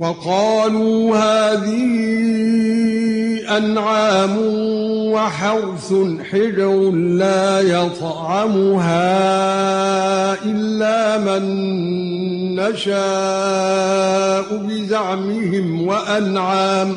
وقالوا هذه أنعام وحرث حجر لا يطعمها إلا من نشاء بزعمهم وأنعام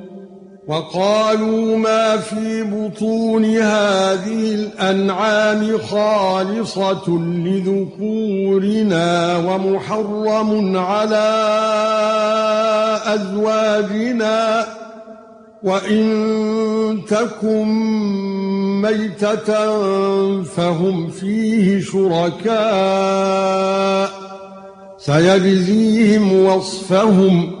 وقالوا ما في بطون هذه الأنعام خالصة لذكورنا ومحرم على أزواجنا وإن تكن ميتة فهم فيه شركاء سيجزيهم وصفهم